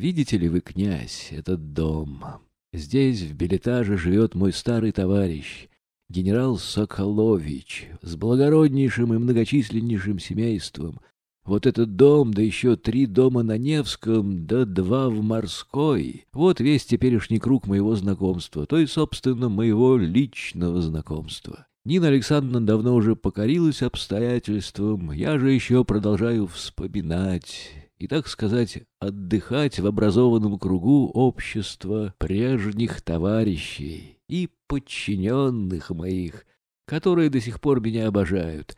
Видите ли вы, князь, этот дом? Здесь, в билетаже, живет мой старый товарищ, генерал Соколович, с благороднейшим и многочисленнейшим семейством. Вот этот дом, да еще три дома на Невском, да два в Морской. Вот весь теперешний круг моего знакомства, то есть, собственно, моего личного знакомства. Нина Александровна давно уже покорилась обстоятельствам, я же еще продолжаю вспоминать и, так сказать, отдыхать в образованном кругу общества прежних товарищей и подчиненных моих, которые до сих пор меня обожают.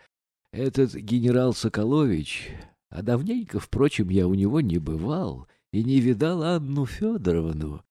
Этот генерал Соколович, а давненько, впрочем, я у него не бывал и не видал Анну Федоровну.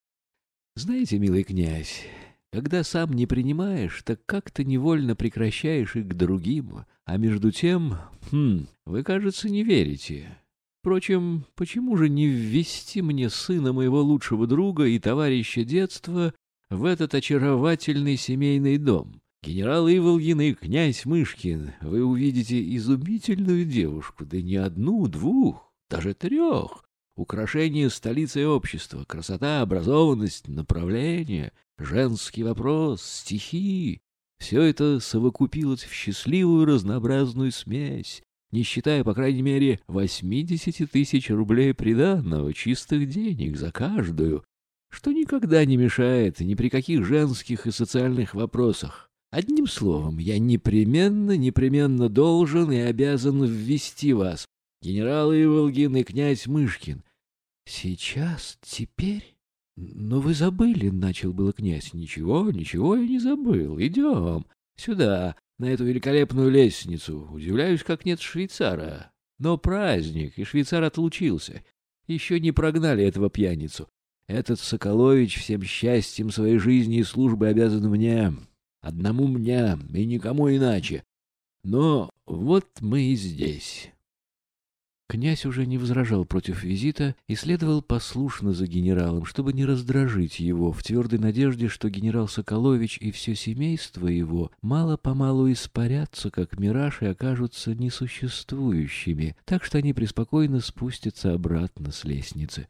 Знаете, милый князь, когда сам не принимаешь, так как-то невольно прекращаешь и к другим, а между тем, хм, вы, кажется, не верите». Впрочем, почему же не ввести мне сына моего лучшего друга и товарища детства в этот очаровательный семейный дом? Генерал Иволгин и князь Мышкин, вы увидите изумительную девушку, да не одну, двух, даже трех. Украшение столицы общества, красота, образованность, направление, женский вопрос, стихи. Все это совокупилось в счастливую разнообразную смесь, не считая, по крайней мере, 80 тысяч рублей приданного, чистых денег за каждую, что никогда не мешает ни при каких женских и социальных вопросах. Одним словом, я непременно, непременно должен и обязан ввести вас, генерал Иволгин и князь Мышкин. Сейчас, теперь? Но вы забыли, — начал было князь. Ничего, ничего я не забыл. Идем. Сюда на эту великолепную лестницу. Удивляюсь, как нет швейцара. Но праздник, и швейцар отлучился. Еще не прогнали этого пьяницу. Этот Соколович всем счастьем своей жизни и службы обязан мне. Одному мне и никому иначе. Но вот мы и здесь. Князь уже не возражал против визита и следовал послушно за генералом, чтобы не раздражить его, в твердой надежде, что генерал Соколович и все семейство его мало-помалу испарятся, как мираж, и окажутся несуществующими, так что они преспокойно спустятся обратно с лестницы.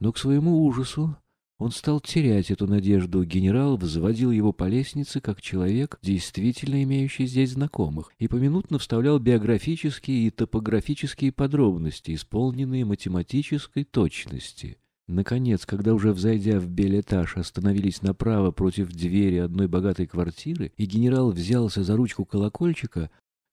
Но к своему ужасу он стал терять эту надежду. Генерал взводил его по лестнице, как человек, действительно имеющий здесь знакомых, и поминутно вставлял биографические и топографические подробности, исполненные математической точности. Наконец, когда уже взойдя в белетаж, остановились направо против двери одной богатой квартиры, и генерал взялся за ручку колокольчика,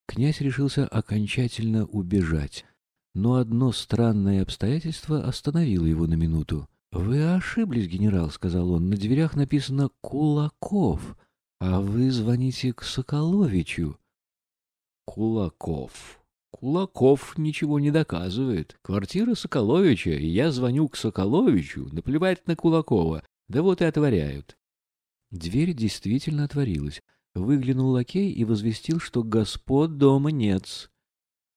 князь решился окончательно убежать. Но одно странное обстоятельство остановило его на минуту. «Вы ошиблись, генерал», — сказал он. «На дверях написано «Кулаков», а вы звоните к Соколовичу». «Кулаков». Кулаков ничего не доказывает. Квартира Соколовича, и я звоню к Соколовичу, наплевать на Кулакова. Да вот и отворяют. Дверь действительно отворилась. Выглянул лакей и возвестил, что господ дома нет.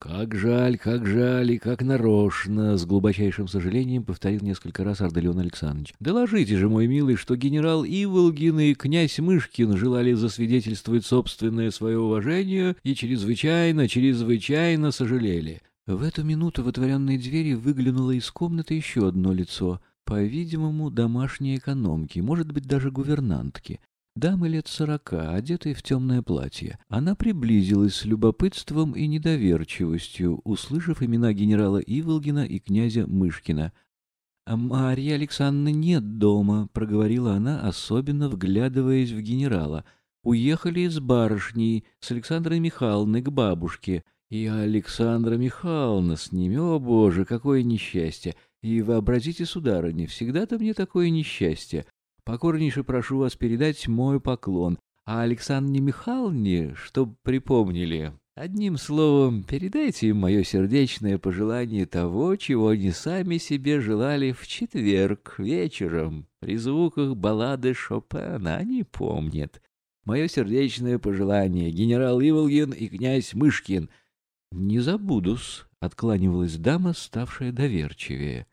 «Как жаль, как жаль и как нарочно!» — с глубочайшим сожалением повторил несколько раз Арделеон Александрович. «Доложите же, мой милый, что генерал Иволгин и князь Мышкин желали засвидетельствовать собственное свое уважение и чрезвычайно, чрезвычайно сожалели». В эту минуту в отворенной двери выглянуло из комнаты еще одно лицо — по-видимому, домашней экономки, может быть, даже гувернантки. Дамы лет сорока, одетые в темное платье. Она приблизилась с любопытством и недоверчивостью, услышав имена генерала Иволгина и князя Мышкина. «А «Марья Александровна нет дома», — проговорила она, особенно вглядываясь в генерала. «Уехали из барышни с Александрой Михайловной к бабушке. И Александра Михайловна с ними, о боже, какое несчастье! И вообразите, сударыня, всегда-то мне такое несчастье. Покорнейше прошу вас передать мой поклон, а Александре Михайловне, чтоб припомнили. Одним словом, передайте им мое сердечное пожелание того, чего они сами себе желали в четверг вечером. При звуках баллады Шопена они помнят. Мое сердечное пожелание, генерал Иволгин и князь Мышкин. Не забудус, — откланивалась дама, ставшая доверчивее.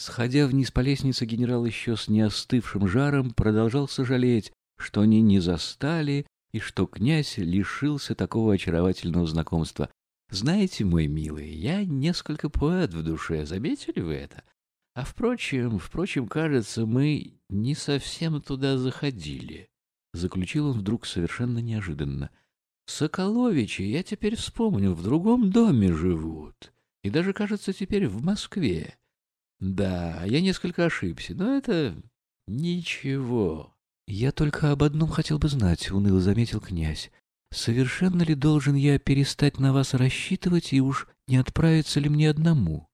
Сходя вниз по лестнице, генерал еще с неостывшим жаром продолжал сожалеть, что они не застали и что князь лишился такого очаровательного знакомства. «Знаете, мой милый, я несколько поэт в душе, заметили вы это? А впрочем, впрочем, кажется, мы не совсем туда заходили. Заключил он вдруг совершенно неожиданно. Соколовичи, я теперь вспомнил, в другом доме живут. И даже, кажется, теперь в Москве. Да, я несколько ошибся, но это ничего. Я только об одном хотел бы знать, уныло заметил князь. Совершенно ли должен я перестать на вас рассчитывать и уж не отправиться ли мне одному?